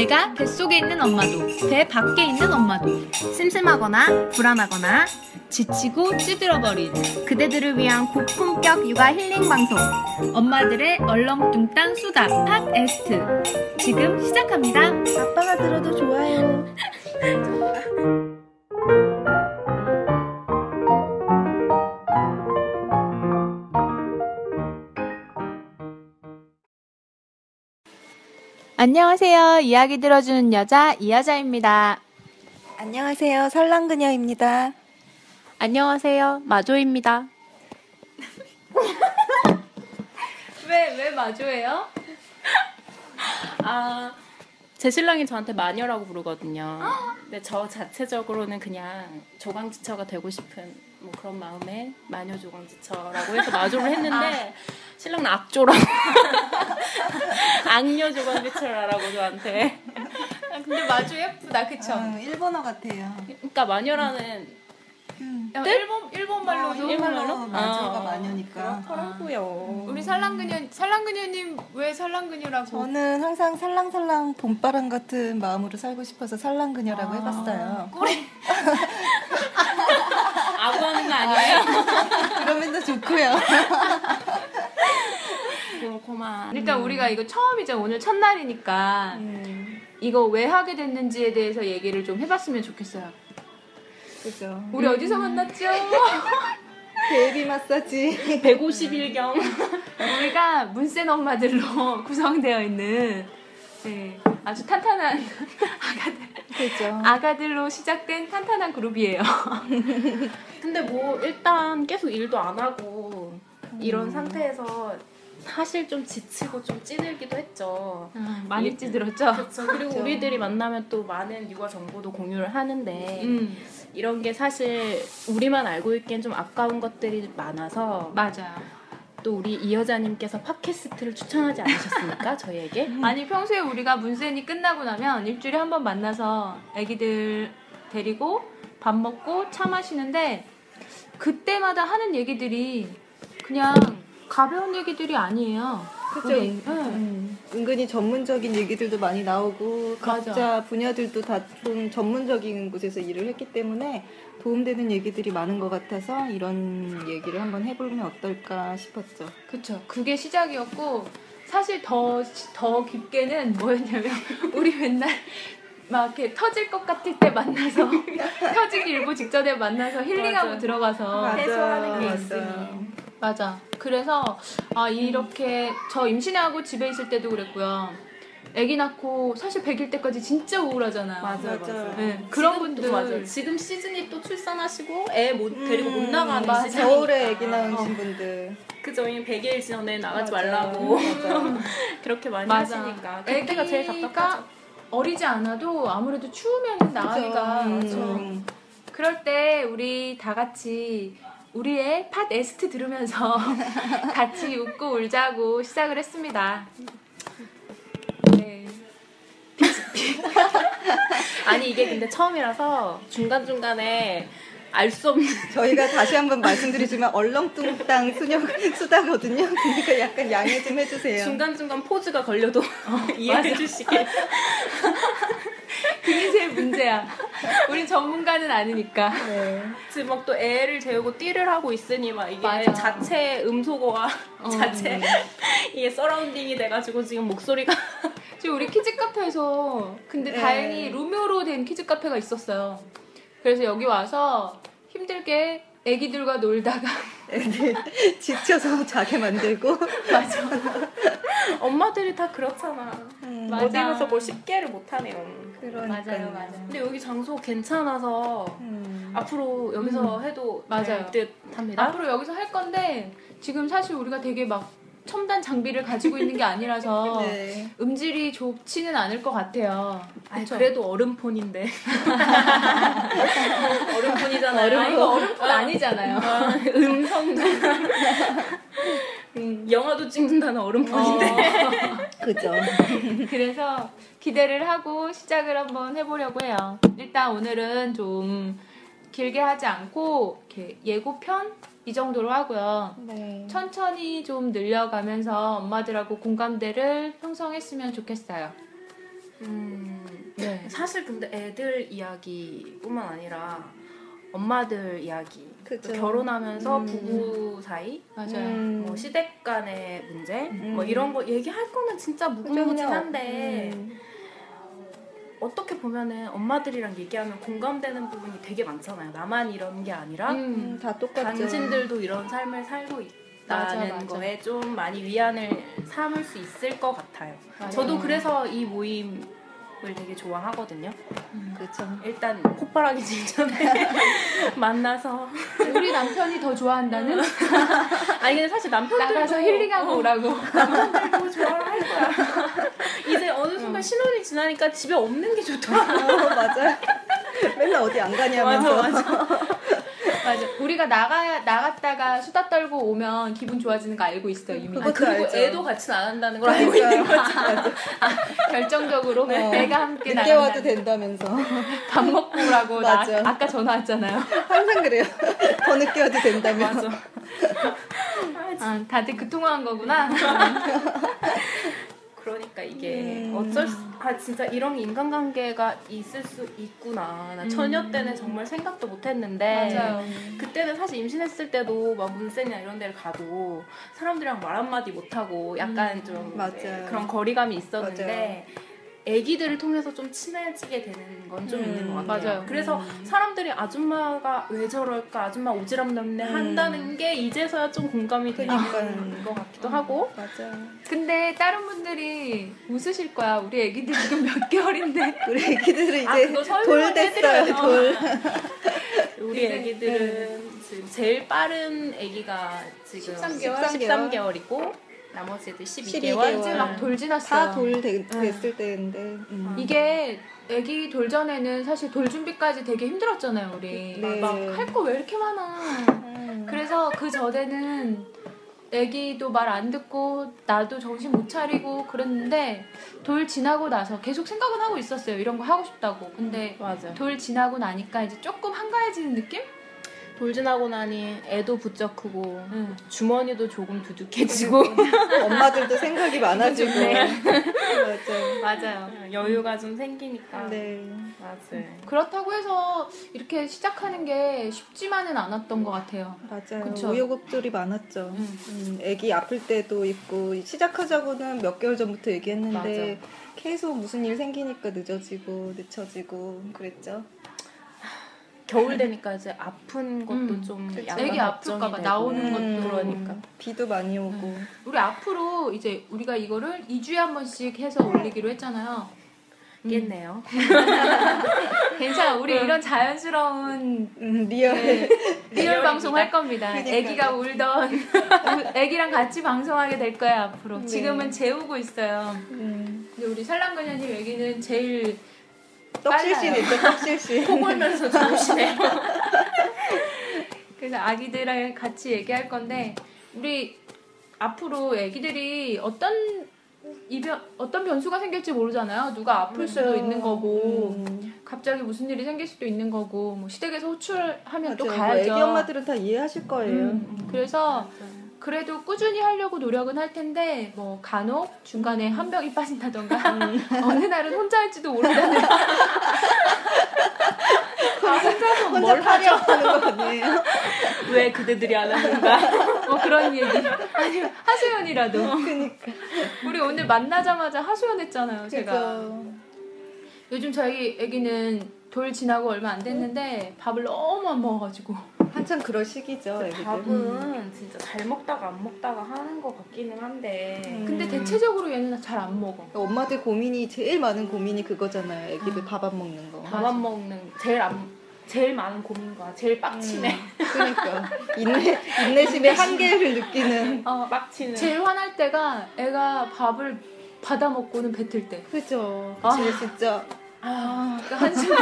애가 뱃속에 있는 엄마도, 배 밖에 있는 엄마도, 심심하거나 불안하거나 지치고 찌들어버린 그대들을 위한 고품격 육아 힐링 방송 엄마들의 얼렁뚱땅 수다 팟에스트 지금 시작합니다. 아빠가 들어도 좋아요. 안녕하세요. 이야기 들어주는 여자 이여자입니다. 안녕하세요. 설랑그녀입니다. 안녕하세요. 마조입니다. 왜, 왜 마조예요? 아, 제 신랑이 저한테 마녀라고 부르거든요. 근데 저 자체적으로는 그냥 조강지처가 되고 싶은 뭐 그런 마음에 마녀 조강지처라고 해서 마조를 했는데 신랑은 악조라고 악녀 조강지처라고 저한테. 아, 근데 마조 예쁘다, 그쵸? 어, 일본어 같아요. 그러니까 마녀라는 음. 야, 일본 일본 말로도 어, 일본어로 아, 마녀가 마녀니까. 그렇더라고요. 우리 살랑그녀 살랑그녀님 왜 살랑그녀라고? 저는 항상 살랑살랑 봄바람 같은 마음으로 살고 싶어서 살랑그녀라고 아. 해봤어요. 꼬리 아구하는 거 아니에요? 그러면 더 좋고요. 고마. 일단 우리가 이거 처음이죠. 오늘 첫날이니까 음, 이거 왜 하게 됐는지에 대해서 얘기를 좀 해봤으면 좋겠어요. 그죠. 우리 어디서 만났죠? 베이비 마사지. 151경. 우리가 문센 엄마들로 구성되어 있는 네, 아주 탄탄한 아가들, 그죠. 아가들로 시작된 탄탄한 그룹이에요. 근데 뭐 일단 계속 일도 안 하고 이런 상태에서 사실 좀 지치고 좀 찌들기도 했죠. 많이 찌들었죠? 그렇죠. 그리고 그렇죠. 우리들이 만나면 또 많은 육아 정보도 공유를 하는데 음, 이런 게 사실 우리만 알고 있기엔 좀 아까운 것들이 많아서 맞아. 또 우리 이 여자님께서 팟캐스트를 추천하지 않으셨습니까? 저희에게? 아니 평소에 우리가 문센이 끝나고 나면 일주일에 한 번 만나서 애기들 데리고 밥 먹고 차 마시는데 그때마다 하는 얘기들이 그냥 가벼운 얘기들이 아니에요. 그죠. 우리, 네. 음, 은근히 전문적인 얘기들도 많이 나오고 맞아. 각자 분야들도 다 좀 전문적인 곳에서 일을 했기 때문에 도움되는 얘기들이 많은 것 같아서 이런 얘기를 한번 해보면 어떨까 싶었죠. 그쵸. 그게 시작이었고 사실 더 더 깊게는 뭐였냐면 우리 맨날 막 이렇게 터질 것 같을 때 만나서 터지기 일보 직전에 만나서 힐링하고 맞아. 들어가서. 해소하는 게. 있으니. 맞아. 그래서 아 이렇게 저 임신하고 집에 있을 때도 그랬고요. 아기 낳고 사실 100일 때까지 진짜 우울하잖아요. 맞아요, 맞아. 맞아요. 네, 그런 분들 맞아요. 지금 시즌이 또 출산하시고 애 못 데리고 못 나가는 맞아. 시즌이니까. 겨울에 아기 낳으신 분들. 그죠? 100일 전에 나가지 맞아. 말라고 맞아. 그렇게 많이 맞아. 하시니까 그때가 제일 답답하죠. 어리지 않아도 아무래도 추우면 나가기가 음. 그럴 때 우리 다 같이 우리의 팟 에스트 들으면서 같이 웃고 울자고 시작을 했습니다. 네. 아니 이게 근데 처음이라서 중간 중간에 알수 없는 저희가 다시 한번 말씀드리지만 얼렁뚱땅 수녀 수다거든요. 그러니까 약간 양해 좀 해주세요. 중간 중간 pause가 걸려도 이해해 주시길. 그게 제일 문제야. 우린 전문가는 아니니까. 네. 지금 막 또 애를 재우고 띠를 하고 있으니 막 이게 맞아. 자체 음소거와 자체 이게 surrounding이 돼가지고 지금 목소리가 지금 우리 키즈 카페에서 근데 네. 다행히 룸으로 된 키즈 카페가 있었어요. 그래서 여기 와서 힘들게 애기들과 놀다가 애들 지쳐서 자게 만들고 맞아. 엄마들이 다 그렇잖아. 음, 맞아. 어디 가서 뭘 쉽게를 못하네요. 그러니까요. 근데 여기 장소 괜찮아서 음. 앞으로 여기서 해도 맞아요. 될 듯합니다. 앞으로 여기서 할 건데 지금 사실 우리가 되게 막 첨단 장비를 가지고 있는 게 아니라서 네. 음질이 좋지는 않을 것 같아요. 그쵸? 그래도 얼음폰인데. 얼음폰이잖아요. 아, 이거 얼음폰 아니잖아요. 아, 음성도. 음, 영화도 찍는다는 얼음폰인데. 그죠. 그래서 기대를 하고 시작을 한번 해보려고 해요. 일단 오늘은 좀 길게 하지 않고 이렇게 예고편 이 정도로 하고요. 네. 천천히 좀 늘려가면서 엄마들하고 공감대를 형성했으면 좋겠어요. 음, 네. 사실 근데 애들 이야기뿐만 아니라 엄마들 이야기, 그죠. 결혼하면서 음. 부부 사이, 맞아요. 음. 뭐 시댁 간의 문제, 음. 뭐 이런 거 얘기할 거는 진짜 무궁무진한데 음. 어떻게 보면은 엄마들이랑 얘기하면 공감되는 부분이 되게 많잖아요. 나만 이런 게 아니라 음, 음. 다 똑같죠. 당신들도 이런 삶을 살고 맞아, 있다는 맞아. 거에 좀 많이 위안을 삼을 수 있을 것 같아요. 맞아요. 저도 그래서 이 모임 을 되게 좋아하거든요. 그렇죠. 일단 폭발하기 직전에 만나서 우리 남편이 더 좋아한다는 아니 근데 사실 남편들도 나가서 힐링하고 어, 오라고. 남편들도 좋아할 거야. 이제 어느 순간 신혼이 지나니까 집에 없는 게 좋더라고. 어, 맞아요. 맨날 어디 안 가냐면서. 맞아. 우리가 나가 나갔다가 수다 떨고 오면 기분 좋아지는 거 알고 있어 이미. 그것도 그리고 알죠. 애도 같이 나간다는 걸 알고 있는. 거지. 결정적으로 네. 내가 함께 늦게 와도 나간다. 된다면서. 밥 먹고 오라고 나 맞아. 아까 전화 왔잖아요. 항상 그래요. 더 늦게 와도 된다면서. 맞아. 아, 다들 그 통화한 거구나. 그러니까 이게 음. 어쩔 수, 아 진짜 이런 인간관계가 있을 수 있구나. 나 처녀 음. 때는 정말 생각도 못했는데 맞아요. 그때는 사실 임신했을 때도 막 문센이나 이런 데를 가도 사람들이랑 말 한마디 못하고 약간 음, 좀 맞아요. 이제 그런 거리감이 있었는데 애기들을 통해서 좀 친해지게 되는 건좀 음, 있는 것 같아요. 맞아요. 그래서 음. 사람들이 아줌마가 왜 저럴까, 아줌마 오지랖 넓네 음. 한다는 게 이제서야 좀 공감이 되는 그러니까요. 것 같기도 하고 맞아요. 근데 다른 분들이 웃으실 거야. 우리 애기들 지금 몇 개월인데. 우리 애기들은 아, 이제 설명을 돌 됐어요. 돌. 우리 애기들은 지금 제일 빠른 애기가 지금 13개월? 13개월이고 나머지 애들 12 12개월. 이제 막 돌 지났어요. 다 돌 됐을 때인데. 음. 이게 애기 돌 전에는 사실 돌 준비까지 되게 힘들었잖아요, 우리. 네. 막 할 거 왜 이렇게 많아. 음. 그래서 그 전에는 애기도 말 안 듣고 나도 정신 못 차리고 그랬는데 돌 지나고 나서 계속 생각은 하고 있었어요. 이런 거 하고 싶다고. 근데 맞아. 돌 지나고 나니까 이제 조금 한가해지는 느낌? 돌 지나고 나니 애도 부쩍 크고 응. 주머니도 조금 두둑해지고 엄마들도 생각이 많아지고. 좋네. 맞아요. 맞아요. 여유가 좀 생기니까. 네. 맞아요. 그렇다고 해서 이렇게 시작하는 게 쉽지만은 않았던 것 같아요. 맞아요. 그쵸. 우여곡절이 많았죠. 음. 음, 애기 아플 때도 있고 시작하자고는 몇 개월 전부터 얘기했는데 계속 무슨 일 생기니까 늦어지고 늦춰지고 그랬죠. 겨울 되니까 이제 아픈 것도 음. 좀 애기 걱정이 아플까 봐 되고. 나오는 음, 것도 그러니까. 비도 많이 오고. 음. 우리 앞으로 이제 우리가 이거를 2주에 한 번씩 해서 올리기로 했잖아요. 겠네요. 괜찮아. 우리 이런 자연스러운 음, real. 네, real 방송 할 겁니다. 그러니까요. 애기가 울던 애기랑 같이 방송하게 될 거예요 앞으로. 네. 지금은 재우고 있어요. 음, 근데 우리 살랑그녀님 애기는 제일 떡실신 빨라요. 있죠, 떡실신. 코 골면서 좋으시네요. 그래서 아기들랑 같이 얘기할 건데 우리 앞으로 애기들이 어떤 이변 어떤 변수가 생길지 모르잖아요. 누가 아플 수도 있는 거고 음, 갑자기 무슨 일이 생길 수도 있는 거고 뭐 시댁에서 호출하면 또 맞아요. 가야죠. 뭐 애기 엄마들은 다 이해하실 거예요. 음, 그래서 그래도 꾸준히 하려고 노력은 할 텐데 뭐 간혹 중간에 한 병이 빠진다던가 어느 날은 혼자 할지도 모른다는 아, 혼자서 혼자 뭘 파리 하죠? 아파는 거 아니에요? 왜 그대들이 안 하는가? 뭐 그런 얘기 아니면 하소연이라도 그니까. 우리 오늘 만나자마자 하소연했잖아요 제가. 요즘 저희 애기는 돌 지나고 얼마 안 됐는데 밥을 너무 안 먹어가지고 한참 그럴 시기죠, 애기들. 밥은 진짜 잘 먹다가 안 먹다가 하는 것 같기는 한데 음. 근데 대체적으로 얘는 잘 안 먹어 엄마들 고민이 제일 많은 고민이 그거잖아요. 애기들 아. 밥안 먹는 거. 밥 안 먹는 제일 안 제일 많은 고민과 제일 빡치네. 음, 그러니까 인내 인내심의 한계를 느끼는. 어, 빡치는. 제일 화날 때가 애가 밥을 받아 먹고는 뱉을 때 그죠. 아. 진짜 아, 그러니까 한숨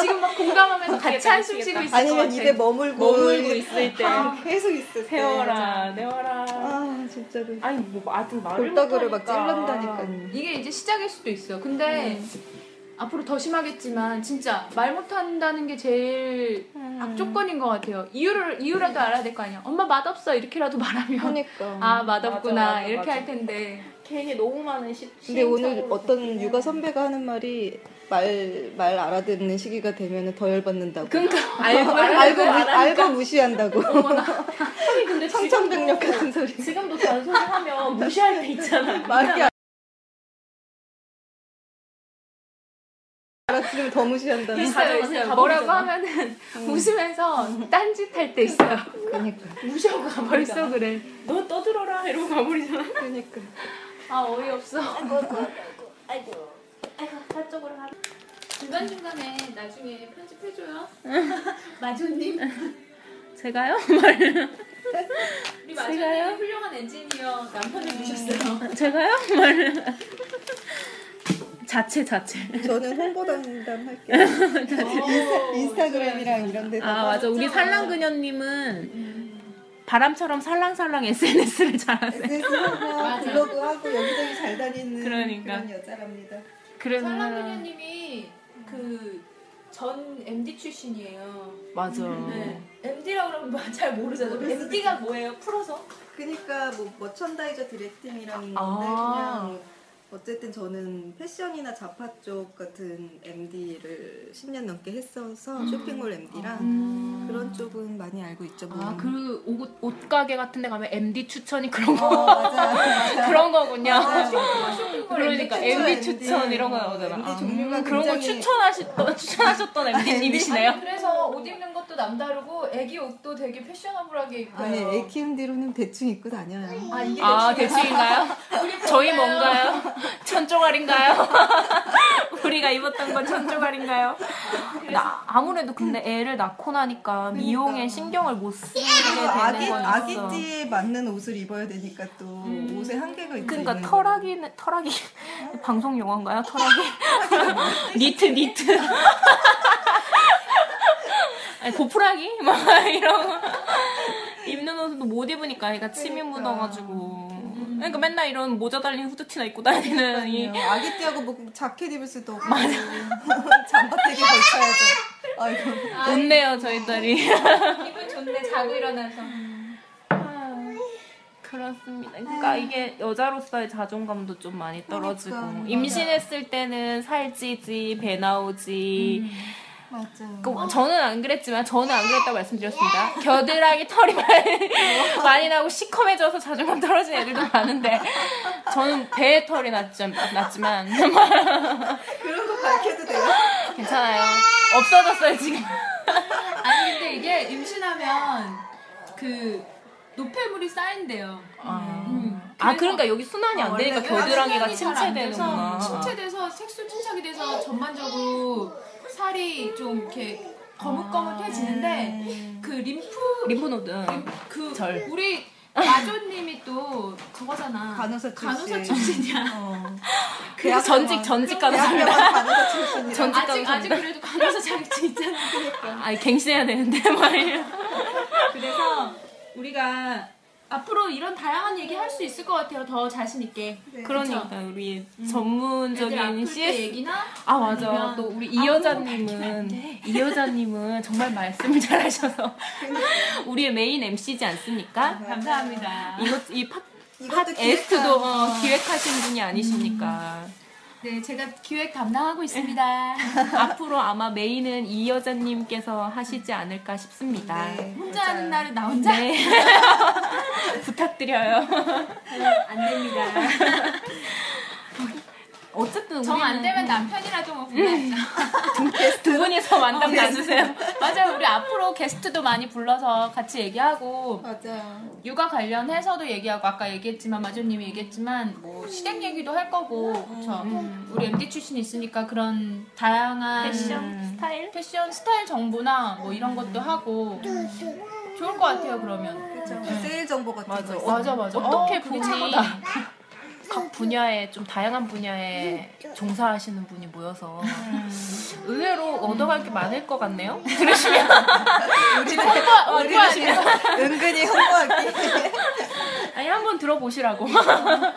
지금 막 공감하면서 같이 한숨 쉬고 있을 것 아니면 같아. 입에 머물고 머물고 있을 때 아, 계속 있을 때. 세워라, 내워라. 아 진짜로. 아니 뭐 아직 말을 골다구를 막 못하니까. 찔른다니까요. 이게 이제 시작일 수도 있어. 근데 음. 앞으로 더 심하겠지만 진짜 말 못한다는 게 제일 악조건인 것 같아요. 이유를 이유라도 알아야 될 거 아니야. 엄마 맛없어 이렇게라도 말하면 그러니까. 아 맛없구나 맞아, 맞아, 이렇게 맞아. 할 텐데 괜히 너무 많은 시. 근데 오늘 어떤. 육아 선배가 하는 말이 말, 말 알아듣는 시기가 되면 더 열받는다고. 그러니까 알고 알고, 무, 알아니까. 알고 무시한다고. 아니, 근데 청천벽력 같은 소리. 지금도 잔소리 하면 무시할 때 있잖아. 말이 알아들으면 더 무시한다는. 그 있어요 있어요. 가보잖아. 뭐라고 하면은 웃으면서 딴짓 할 때 있어요. 그러니까. 무시하고 가버리잖아. 벌써 그래. 너 떠들어라 이러고 가버리잖아. 그러니까. 아 어이없어. 아이고 아이고 아이고 아이고 저쪽으로 가. 중간 중간에 나중에 편집해줘요. 마주님. 제가요? 말 우리 제가요? 마주님 훌륭한 엔지니어 남편을 두셨어요. 제가요? 말 자체 자체. 저는 홍보 담당 할게요. 인스타, 인스타그램이랑 이런 데다가. 아 맞아 우리 맞아. 살랑그녀님은 바람처럼 살랑살랑 SNS를 잘하세요. SNS 하고 맞아. 블로그 하고 여기저기 잘 다니는 그러니까. 그런 여자랍니다. 그래서 설랑그녀님이 그 전 MD 출신이에요. 맞아. 네. MD라고 그러면 잘 모르잖아요. MD가 뭐예요? 풀어서? 그러니까 뭐 머천다이저 디렉팅이라는 건데 아. 그냥 어쨌든 저는 패션이나 자파 쪽 같은 MD를 10년 넘게 했어서 쇼핑몰 MD랑 음. 그런 쪽은 많이 알고 있죠. 뭐. 아그 옷, 옷가게 같은 데 가면 MD 추천이 그런 거 어, 맞아, 맞아. 그런 거군요. 맞아요. 쇼핑몰 그러니까 추천 MD MD. 추천 이런 거 나오잖아. MD 아, 종류가 음, 그런 거 굉장히- 추천하셨던 추천하셨던 MD님이시네요. 아니, 그래서 옷 입는 남다르고 애기 옷도 되게 패셔너블하게 입고요. 아니 AKMD로는 대충 입고 다녀요. 아, 이게 아 대충 대충인가요? 우리 저희 뭔가요? 천조갈인가요? 우리가 입었던 건 천조갈인가요? 나 아무래도 근데 애를 낳고 나니까 미용에 신경을 못 쓰게 되는 아기 건 있어. 아기띠에 맞는 옷을 입어야 되니까 또 옷에 한계가 있죠. 그러니까 털하기는 털하기 방송 용어인가요? 털하기 니트 니트 아니 고프라기 막 이런 거. 입는 옷도 못 입으니까 애가 침이 그러니까. 묻어가지고 그러니까 맨날 이런 모자 달린 후드티나 입고 다니는 이 거거든요. 아기 띠하고 뭐 자켓 입을 수도 없고 잠바되게 걸쳐야죠. 아이고. 좋네요 저희 딸이 기분 좋네 자고 일어나서. 그렇습니다. 그러니까 이게 여자로서의 자존감도 좀 많이 떨어지고 그러니까, 임신했을 때는 살찌지 배 나오지 맞아. 그 저는 안 그랬지만 저는 안 그랬다고 말씀드렸습니다. 겨드랑이 털이 많이, 많이 나고 시커매져서 자존감 떨어진 애들도 많은데 저는 배에 털이 났지, 났지만 그런 거 밝혀도 돼요? 괜찮아요. 없어졌어요 지금. 아니 근데 이게 임신하면 그 노폐물이 쌓인대요. 아, 음. 아 그러니까 여기 순환이 안 어, 되니까 겨드랑이가 침체되는구나. 침체돼서 색소 침착이 돼서 전반적으로 살이 좀 이렇게 거뭇거뭇해지는데 음. 그 림프 림프노드. 그 절. 우리 마조님이 또 저거잖아. 간호사 출신. 간호사 출신이야. 어. 그 전직 전직 간호사. 간호사 출신이라. 전직 아직 간호사. 아직 그래도 간호사 자격증 있잖아. 아니 갱신해야 되는데 말이야. 그래서 우리가 앞으로 이런 다양한 얘기 할 수 있을 것 같아요. 더 자신 있게. 네, 그러니까 우리 애들 전문적인 CS 얘기나 아 맞아 아니면 또 우리 아, 이 여자님은. 이 여자님은 정말 말씀을 잘하셔서 우리의 메인 MC지 않습니까? 감사합니다. 이것 이팟 이것도 에스트도 기획한- 어, 기획하신 분이 아니십니까? 네, 제가 기획 담당하고 있습니다. 앞으로 아마 메인은 이 여자님께서 하시지 않을까 싶습니다. 네, 혼자 맞아요. 하는 날은 나 혼자 네. 부탁드려요. 안 됩니다. 어쨌든 정안 우리는 되면 남편이라도 뭐 불러야죠. 두 분이서 만담 어, 나누세요. 맞아요. 우리 앞으로 게스트도 많이 불러서 같이 얘기하고 맞아요. 육아 관련해서도 얘기하고 아까 얘기했지만 마주님이 얘기했지만 뭐 시댁 얘기도 할 거고 그렇죠. 우리 MD 출신 있으니까 그런 다양한 패션 스타일 패션 스타일 정보나 뭐 이런 것도 하고 좋을 것 같아요. 그러면 그렇죠. 세일 정보 같은 맞아. 거 있어요. 맞아 맞아. 어떻게 어, 최고다. 각 분야에 좀 다양한 분야에 종사하시는 분이 모여서 의외로 얻어갈 게 많을 것 같네요. 들으시면 우리는 어, 우리는 들어가시면 은근히 홍보하기. 아니 한번 들어보시라고.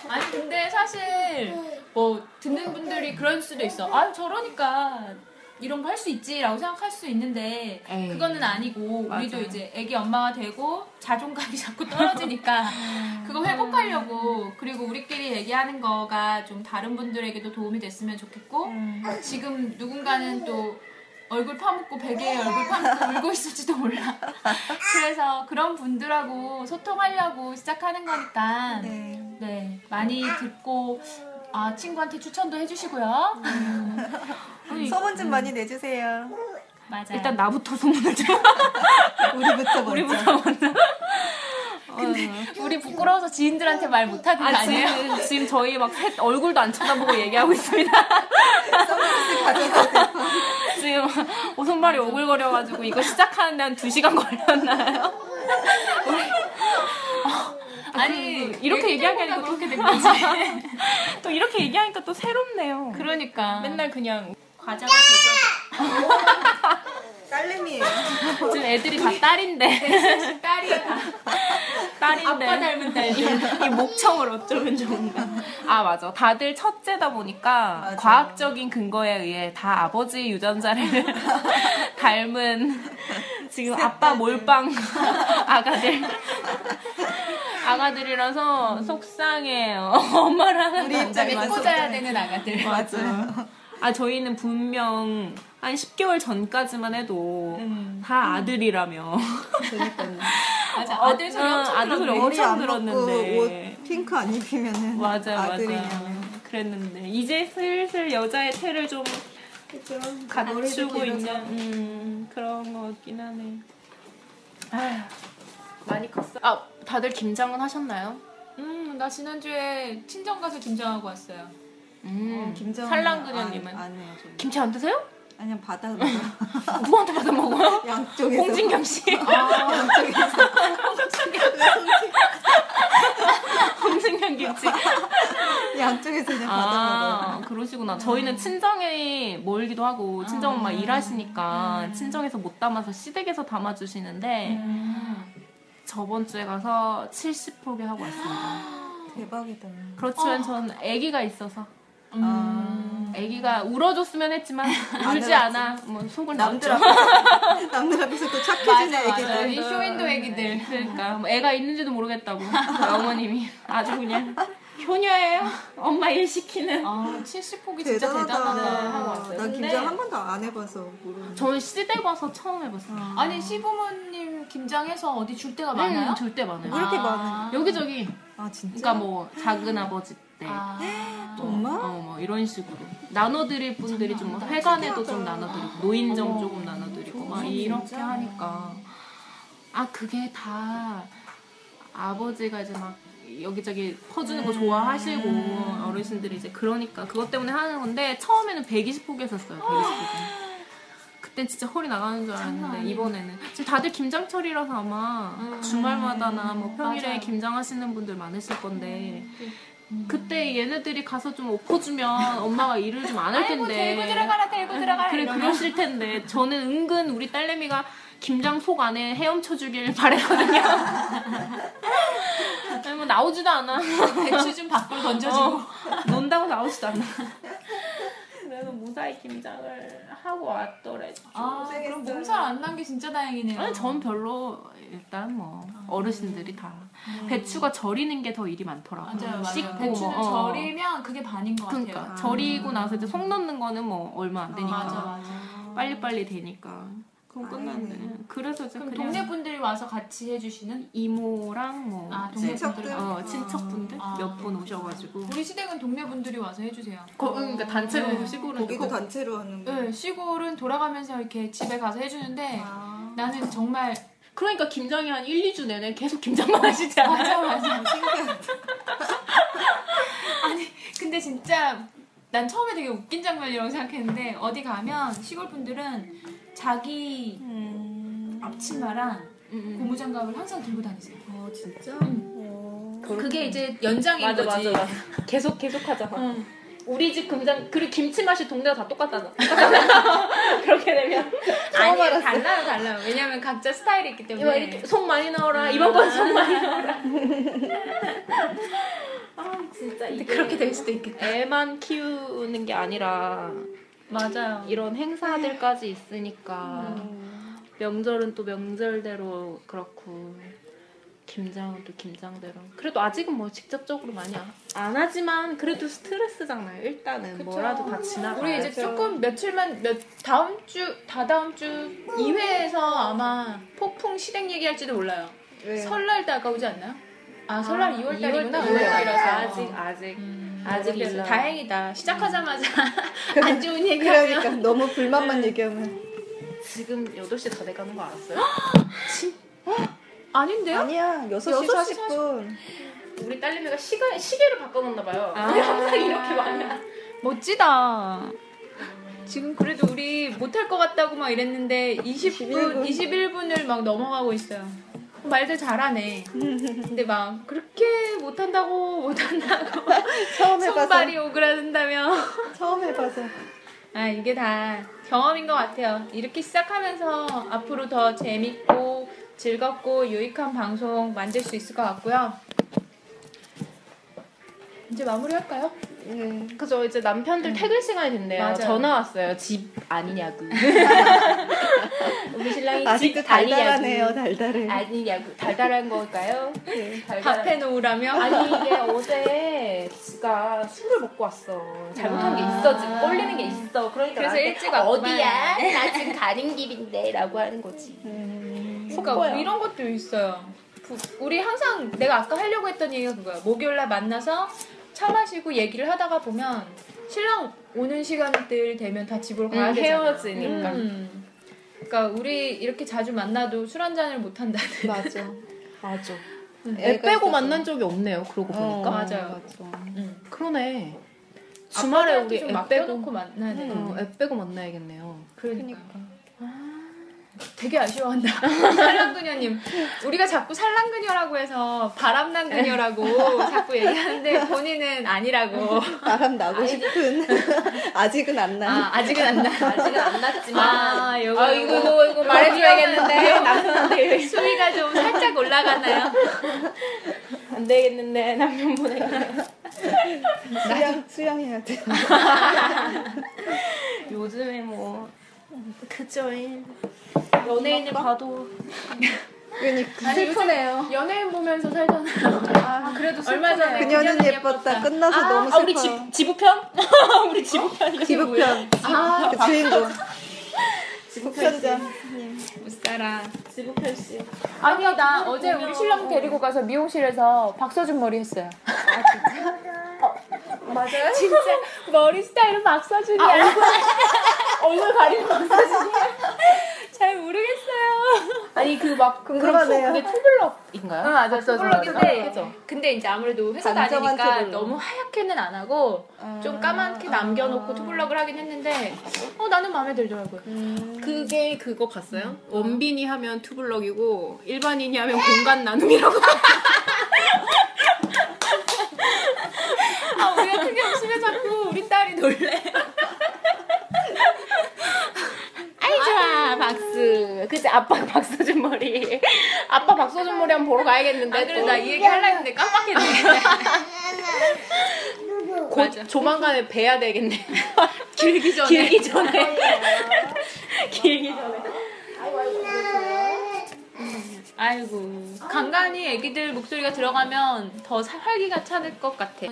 아니 근데 사실 뭐 듣는 분들이 그럴 수도 있어. 아 저러니까 이런 거 할 수 있지라고 생각할 수 있는데 에이. 그거는 아니고. 우리도 이제 애기 엄마가 되고 자존감이 자꾸 떨어지니까 그거 회복하려고 그리고 우리끼리 얘기하는 거가 좀 다른 분들에게도 도움이 됐으면 좋겠고 음. 지금 누군가는 또 얼굴 파묻고 베개에 얼굴 파묻고 울고 있을지도 몰라. 그래서 그런 분들하고 소통하려고 시작하는 거니까 네. 네 많이 듣고 아 친구한테 추천도 해주시고요. 소문 좀 많이 내주세요. 맞아요. 일단 나부터 소문을 좀. 우리부터 먼저. 우리부터 먼저. 우리 부끄러워서 지인들한테 말 못하는 거 아, 아니에요? 지금, 지금 저희 막 셋 얼굴도 안 쳐다보고 얘기하고 있습니다. 지금 오손발이 오글거려가지고 이거 시작하는데 한 2시간 걸렸나요? 아니 그, 이렇게 얘기하니까 또- 그렇게 된 거지. 또 이렇게 얘기하니까 또 새롭네요. 그러니까 맨날 그냥 과자가 되죠. 딸내미예요. 지금 애들이 다 딸인데 딸이야. 딸인데 아빠 닮은 딸들. 이 목청을 어쩌면 좋은가? 아 맞아. 다들 첫째다 보니까 맞아. 과학적인 근거에 의해 다 아버지 유전자를 닮은 지금 아빠 몰빵 아가들 아가들이라서 속상해요. 엄마랑 우리 입장에 자야 되는 아가들. 맞아요. 아 저희는 분명 한 10개월 전까지만 해도 다 아들이라며. 그러니까요. 맞아. 아들 소리 어, 엄청 아들 소리 엄청 들었는데. 옷 핑크 안 입히면은 맞아 맞아. 아들이냐면. 그랬는데 이제 슬슬 여자의 태를 좀 그죠. 갖추고 있는. 음, 그런 거긴 하네. 아휴, 많이 컸어. 아 다들 김장은 하셨나요? 음, 나 지난주에 친정 가서 김장하고 왔어요. 음, 어, 김장 살랑그녀님은 안, 안 해요. 저는. 김치 안 드세요? 아니면 받아 누구한테 받아 먹어요? 양쪽에서 홍진경 씨. 양쪽에서 홍진경 김치. 양쪽에서 그냥 받아 아, 먹어요. 그러시구나. 저희는 친정에 멀기도 하고 친정 엄마 일하시니까 친정에서 못 담아서 시댁에서 담아 주시는데 저번 주에 가서 70포기 하고 왔습니다. 대박이다. 그렇지만 전 아기가 있어서 아, 아기가 울어줬으면 했지만 안 울지. 않아. 뭐 속을 남들. 앞에서 남들 앞에서 또 착해지는 맞아. 애기들. 이 쇼윈도 애기들. 그러니까 뭐 애가 있는지도 모르겠다고 어머님이 아주 그냥 효녀예요. 엄마 일 시키는. 아, 70폭이 진짜 대단하다. 왔어요. 나 김장 한 번도 안 해봐서 모르는. 저는 시댁 와서 처음 해봤어요. 아 니, 시부모님 김장해서 어디 줄 데가 많아요? 음, 줄때 많아요. 왜 이렇게 많아요? 여기저기. 아 진짜? 그러니까 뭐 작은 아버지 때. 아. 정말? 어, 뭐 이런 식으로 나눠드릴 분들이 좀뭐 회관에도 좀. 나눠드리고 노인정 어머. 조금 나눠드리고 막 진짜. 이렇게 하니까 아 그게 다 아버지가 이제 막 여기저기 퍼주는 거 음. 좋아하시고 어르신들이 이제 그러니까 그것 때문에 하는 건데 처음에는 120포기 했었어요 120포기 그땐 진짜 홀이 나가는 줄 알았는데. 이번에는 지금 다들 김장철이라서 아마 음. 주말마다나 뭐 평일에 맞아요. 김장하시는 분들 많으실 건데 그때 얘네들이 가서 좀 엎어주면 엄마가 일을 좀 안할 아이고, 텐데. 들고 들어가라, 들고 들어가라. 그래 이러면. 그러실 텐데 저는 은근 우리 딸내미가 김장 속 안에 헤엄쳐 주길 바랬거든요. 뭐 나오지도 않아. 배추 좀 밖으로 던져주고. 어, 논다고 나오지도 않아. 그래서 무사히 김장을 하고 왔더래. 아, 그럼 몸살 안 난 게 진짜 다행이네요. 아니 전 별로 일단 뭐 어르신들이 다 배추가 절이는 게 더 일이 많더라고. 맞아요, 맞아요. 씻고 배추는 뭐, 어. 절이면 그게 반인 것 그러니까 같아요. 절이고 나서 이제 속 넣는 거는 뭐 얼마 안 되니까 맞아, 맞아. 빨리빨리 되니까 그럼 끝났네. 아니네. 그래서 이제 그럼 그냥 동네 분들이 와서 같이 해주시는? 이모랑 뭐 아, 동네 분들? 어 친척분들 아. 몇 분 오셔가지고 우리 시댁은 동네 분들이 와서 해주세요. 거, 그러니까 단체로 네. 시골은 거기도 거- 단체로 하는 거. 네, 시골은 돌아가면서 이렇게 집에 가서 해주는데 아, 나는 정말 그러니까 김장이 한 1, 2주 내내 계속 김장만 하시잖아. 맞아 맞아. 신기하다. 아니 근데 진짜 난 처음에 되게 웃긴 장면이라고 생각했는데 어디 가면 시골 분들은 자기 음. 앞치마랑 음, 고무장갑을 항상 들고 다니세요. 어 진짜? 응. 어. 그게 이제 연장인 맞아 거지. 맞아 맞아. 계속 계속 하잖아. 응. 우리 집 금장 그리고 김치 맛이 동네가 다 똑같잖아. 그렇게 되면 아니 달라요 달라요. 왜냐면 각자 스타일이 있기 때문에. 이거 이렇게 속 많이 넣어라. 이번 건 속 많이 넣어라. 아 진짜 근데 이게 그렇게 될 수도 있겠다. 애만 키우는 게 아니라 맞아요. 이런 행사들까지 있으니까 음. 명절은 또 명절대로 그렇고 김장은 또 김장대로 그래도 아직은 뭐 직접적으로 많이 안, 안 하지만 그래도 스트레스잖아요 일단은 그쵸. 뭐라도 다 지나가 우리 이제. 조금 며칠만 몇 다음 주 다다음 주 2회에서 아마 폭풍 시댁 얘기할지도 몰라요. 왜? 설날 다가오지 않나요? 아 설날 2월 달이구나. 2월 5월 달이라서 아직 아직 음, 아직 일러. 다행이다. 시작하자마자 안 좋은 얘기하면 그러니까 너무 불만만 얘기하면 지금 8시 다 돼가는 거 알았어요? 아닌데요? 아니야 6시 6시 40분 우리 딸내미가 시가, 시계를 바꿔놓나 봐요 아. 항상 이렇게 하- 멋지다. 지금 그래도 우리 못할 것 같다고 막 이랬는데 20분, 21분. 21분을 막 넘어가고 있어요. 말들 잘하네. 근데 막 그렇게 못한다고 못한다고 손발이 오그라든다며. 처음 해봐서 아 이게 다 경험인 것 같아요. 이렇게 시작하면서 앞으로 더 재밌고 즐겁고 유익한 방송 만들 수 있을 것 같고요. 이제 마무리할까요? 네. 그죠 이제 남편들 퇴근 시간이 된대요 맞아요. 전화 왔어요 집 아니냐고 우리 신랑이 아직도 집 달달하네요 아니냐고 달달해 아니냐고 달달한 걸까요? 네. 달달한- 밥 해 놓으라며? 아니 이게 어제 지가 술을 먹고 왔어 잘못한 게 아. 있어 지금 꼴리는 게 있어 그러니까 그래서 일찍. 어디야? 나 지금 가는 길인데 라고 하는 거지 음. 그러니까. 이런 것도 있어요. 부- 우리 항상 내가 아까 하려고 했던 얘기가 그거야. 목요일날 만나서 차 마시고 얘기를 하다가 보면 신랑 오는 시간들 되면 다 집으로 가야 음, 되잖아. 헤어지니까. 음. 그러니까 우리 이렇게 자주 만나도 술 한 잔을 못 한다는. 맞아 맞아 음. 애 빼고 있어서. 만난 적이 없네요 그러고 보니까 어, 맞아요. 맞아. 음. 그러네 주말에 우리 좀애 빼고 만나야 돼. 어, 애 빼고 만나야겠네요 그러니까. 그러니까 되게 아쉬워한다. 살랑그녀님. 우리가 자꾸 살랑그녀라고 해서 바람난 그녀라고 자꾸 얘기하는데 본인은 아니라고. 바람 나고 싶은 아직은 안 나. 아, 아직은 안 나. 아직은 안 났지만 아, 요거, 아, 이거 이거 이거 말해줘야겠는데 남편한테 수위가 좀 살짝 올라가나요? 안 되겠는데 남편 보내겠네 수영 수영해야 돼. 요즘에 뭐 그죠 연예인을 봐도 그러니까 슬프네요. 연예인 보면서 살잖아요. 아, 그래도 얼마 전에 그녀는 예뻤다. 끝나서 아, 너무 아, 우리 슬퍼. 집 지부편 우리 지부편 뭐야? 지부편 아, 그 주인공 지부편 북편장. 못 살아. 지부편 씨 아니, 나 어제 우리 신랑 데리고 가서 미용실에서 박서준 머리 했어요. 맞아요? 진짜 머리 스타일은 박서준이야. 얼굴 가리고 잘 모르겠어요. 아니 그막 궁금하네요. 그게 투블럭인가요? 응, 맞아. 투블럭 투블럭인데, 그죠? 근데 이제 아무래도 회사 다니니까 투블럭. 너무 하얗게는 안 하고 좀 까맣게 남겨놓고 투블럭을 하긴 했는데, 어, 나는 마음에 들더라고요. 음. 그게 그거 봤어요? 원빈이 하면 투블럭이고 일반인이 하면 공간 나눔이라고. 아, 우리 같은 게 없으면 자꾸 우리 딸이 놀래. 아이 좋아 그치 아빠 박서준 머리. 아빠 박서준 머리 한번 보러 가야겠는데. 안 그래도 또. 나이 얘기 하려고 했는데 깜빡했네. 곧 맞아. 조만간에 뵈야 되겠네. 길기 전에. 길기 전에. 길기 전에. 아이고. 간간히 애기들 목소리가 들어가면 더 사- 활기가 차는 것 같아.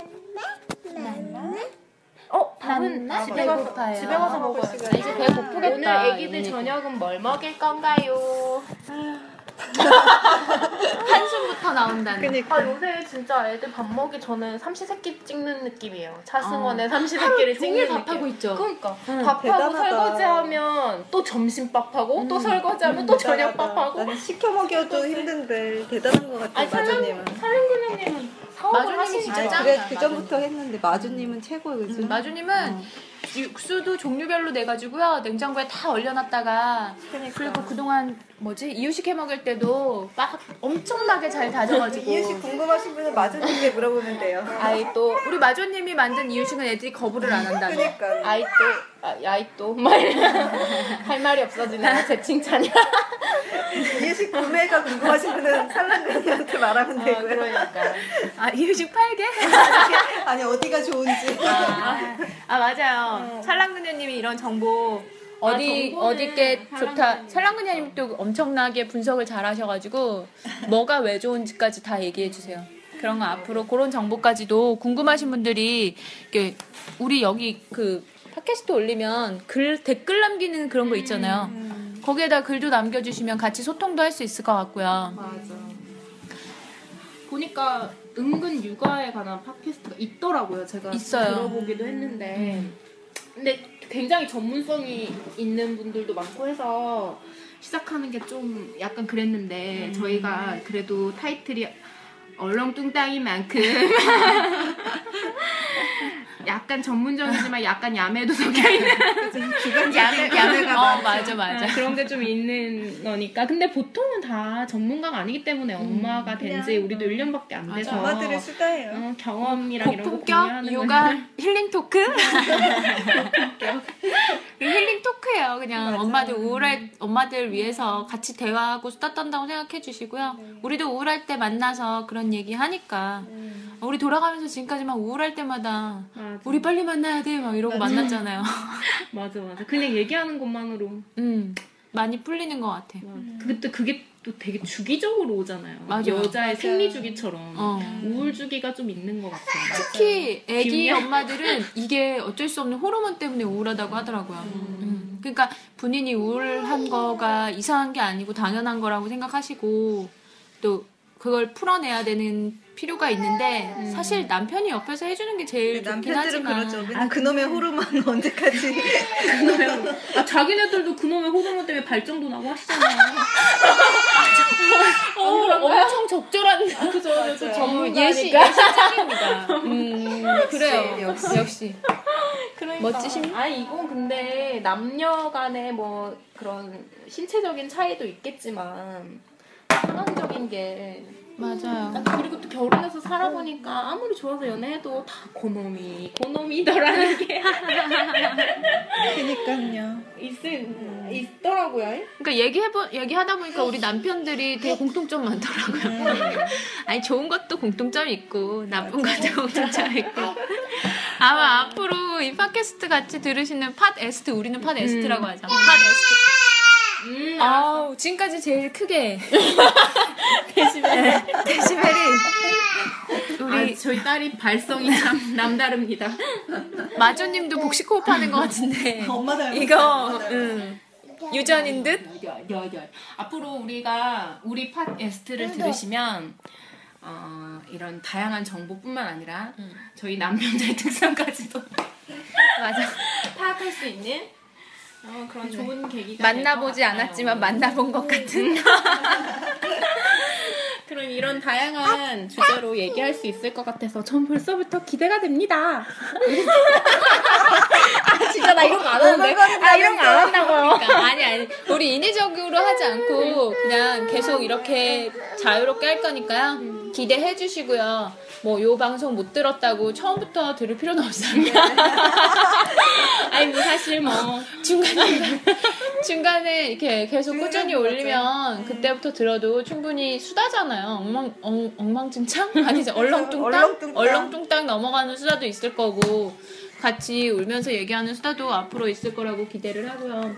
어 밥은 난 집에 가서. 집에 가서 먹을 먹어요. 시간이 이제 배고프겠다. 오늘 애기들 이니까. 저녁은 뭘 먹일 건가요? 한숨부터 나온다는. 그니까 아 요새 진짜 애들 밥 먹기 전에 삼시세끼 찍는 느낌이에요. 차승원의 삼시세끼를 종일 찍는 밥하고 느낌. 있죠. 그러니까 응, 밥하고 대단하다. 설거지하면 또 점심밥 하고 또 설거지하면 또 저녁밥 하고. 나는 시켜 먹여도 힘든데 대단한 것 같아 아니 마주님은. 사령그녀님은 사업을 하시니까. 짱이야, 그래 그. 전부터 했는데 마주님은 최고 요즘. 마주님은 어. 육수도 종류별로 내 가지고요 냉장고에 다 얼려놨다가 그러니까. 그리고 그동안 뭐지 이유식 해 먹을 때도 막 엄청나게 잘 다져가지고 이유식 궁금하신 분은 마주님께 물어보면 돼요. 아이 또 우리 마주님이 만든 이유식은 애들이 거부를 안 한다는 그러니까 아이 또 아, 아이 또말 할 말이 없어지네 제 칭찬이야. 이유식 구매가 궁금하신 분은 살랑근이한테 말하면 되고요. 그러니까. 아 이유식 팔게? 아니 어디가 좋은지. 아, 아, 맞아요. 찰랑그녀님이 이런 정보 어디 정보는 어디 게 좋다. 찰랑그녀님. 찰랑그녀님 또 엄청나게 분석을 잘하셔가지고 뭐가 왜 좋은지까지 다 얘기해 주세요. 그런 거 앞으로 그런 정보까지도 궁금하신 분들이 이렇게 우리 여기 그 팟캐스트 올리면 글 댓글 남기는 그런 거 있잖아요. 거기에다 글도 남겨주시면 같이 소통도 할 수 있을 것 같고요. 맞아. 보니까 은근 육아에 관한 팟캐스트가 있더라고요. 제가 있어요. 들어보기도 했는데. 근데 굉장히 전문성이 있는 분들도 많고 해서 시작하는 게 좀 약간 그랬는데 저희가 그래도 타이틀이 얼렁뚱땅인 만큼 약간 전문적이지만 약간 야매도 섞여 있는 야매 야매가 어 맞아 맞아. 아, 그런 게 좀 있는 거니까. 근데 보통은 다 전문가가 아니기 때문에 엄마가 된지 그냥, 우리도 1년밖에 안 돼서 엄마들의 수다예요. 어, 경험이랑 이런 거 공유하는 요가. 힐링 토크? 힐링 토크예요. 그냥 맞아요. 엄마들 우울할 엄마들 위해서 같이 대화하고 수다 떤다고 생각해 주시고요. 우리도 우울할 때 만나서 그런 얘기 하니까 우리 돌아가면서 지금까지만 우울할 때마다 맞아. 우리 빨리 만나야 돼 막 이러고 만났잖아요 맞아 맞아. 그냥 얘기하는 것만으로 음 많이 풀리는 것 같아 그때 그게 또 되게 주기적으로 오잖아요. 맞아. 여자의 맞아. 생리 주기처럼 어. 우울 주기가 좀 있는 것 같아요. 특히 애기 기운이야? 엄마들은 이게 어쩔 수 없는 호르몬 때문에 우울하다고 하더라고요. 음. 그러니까 본인이 우울한 거가 이상한 게 아니고 당연한 거라고 생각하시고 또 그걸 풀어내야 되는 필요가 있는데 사실 남편이 옆에서 해주는 게 제일 좋긴 네, 남편들은 하지만 그러죠. 맨날 그놈의 호르몬 언제까지. 아 자기네들도 그놈의 호르몬 때문에 발정도 나고 하시잖아요. 어, 엄청 적절한 그죠? 그 어, 예시 예시장입니다. 음 그래요. 역시. 역시. 그러니까. 멋지십니다. 아 이건 근데 남녀 간의 뭐 그런 신체적인 차이도 있겠지만 상황적인 게 맞아요. 그리고 또 결혼해서 살아보니까 아무리 좋아서 연애해도 다 고놈이 고놈이더라는 게 그니까요. 있, 있더라고요. 그러니까 얘기해보 얘기하다 보니까 우리 남편들이 되게 공통점 많더라고요. 아니 좋은 것도 공통점 있고 나쁜 것도 공통점 있고 아마 앞으로 이 팟캐스트 같이 들으시는 팟에스트 우리는 팟에스트라고 하죠. 팟에스트. 음, 아우 지금까지 제일 크게. 데시벨. 데시벨이. 우리 우리 저희 딸이 발성이 참 남다릅니다. 마조님도 복식 호흡 하는 것 같은데. 엄마 닮았어. 이거 음, 유전인 듯? 앞으로 우리가 우리 팟에스트를 들으시면 어, 이런 다양한 정보뿐만 아니라 저희 남편들의 특성까지도 맞아. 파악할 수 있는 어, 그런 좋은 계기가 만나보지. 않았지만 만나본 것 같은 그런 이런 다양한 주제로 얘기할 수 있을 것 같아서 전 벌써부터 기대가 됩니다. 아, 진짜 나 이런 거 안 하는데? 아 이런 거 안 한다고요. 그러니까. 아니 아니. 우리 인위적으로 하지 않고 그냥 계속 이렇게 자유롭게 할 거니까요. 기대해 주시고요. 뭐 요 방송 못 들었다고 처음부터 들을 필요는 없어요. 아니 뭐 사실 뭐 중간에 중간에 이렇게 계속 꾸준히 올리면 그때부터 들어도 충분히 수다잖아요. 엉망 엉, 엉망진창? 아니죠. 얼렁뚱땅. 얼렁뚱땅 넘어가는 수다도 있을 거고 같이 울면서 얘기하는 수다도 앞으로 있을 거라고 기대를 하고요.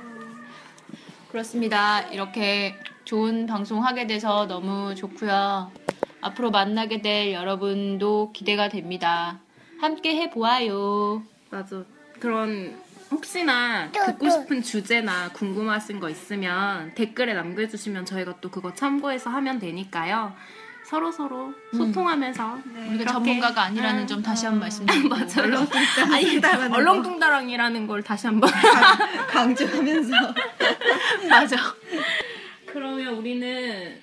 그렇습니다. 이렇게 좋은 방송 하게 돼서 너무 좋고요. 앞으로 만나게 될 여러분도 기대가 됩니다. 함께 해보아요. 맞아 그런 혹시나 듣고 싶은 주제나 궁금하신 거 있으면 댓글에 남겨주시면 저희가 또 그거 참고해서 하면 되니까요. 서로 서로 소통하면서 우리가 그렇게- 전문가가 아니라는 음, 점 다시 한 번 말씀드리고 맞아 아니 얼렁뚱다랑이라는 걸 다시 한번 강조하면서. 맞아. 그러면 우리는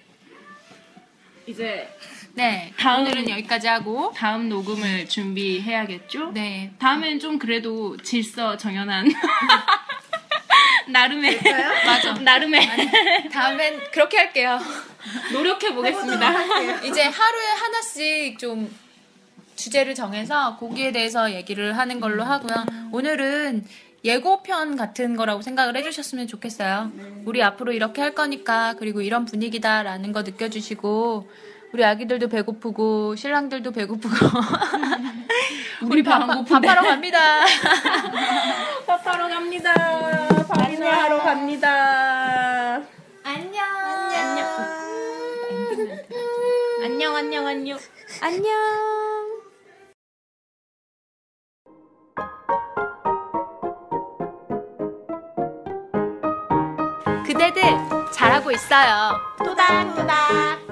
이제 네. 다음- 오늘은 여기까지 하고 다음 녹음을 준비해야겠죠? 네. 다음엔 좀 그래도 질서 정연한 나름의 맞아. 나름의 다음엔 그렇게 할게요. 노력해 보겠습니다. 이제 하루에 하나씩 좀 주제를 정해서 거기에 대해서 얘기를 하는 걸로 하고요. 오늘은 예고편 같은 거라고 생각을 해주셨으면 좋겠어요. 우리 앞으로 이렇게 할 거니까 그리고 이런 분위기다라는 거 느껴주시고 우리 아기들도 배고프고 신랑들도 배고프고 우리 밥, 밥하러 갑니다. 밥 하러 갑니다. 밥이나 하러 갑니다. 안녕. 안녕 안녕. 그대들 잘하고 있어요. 토닥토닥.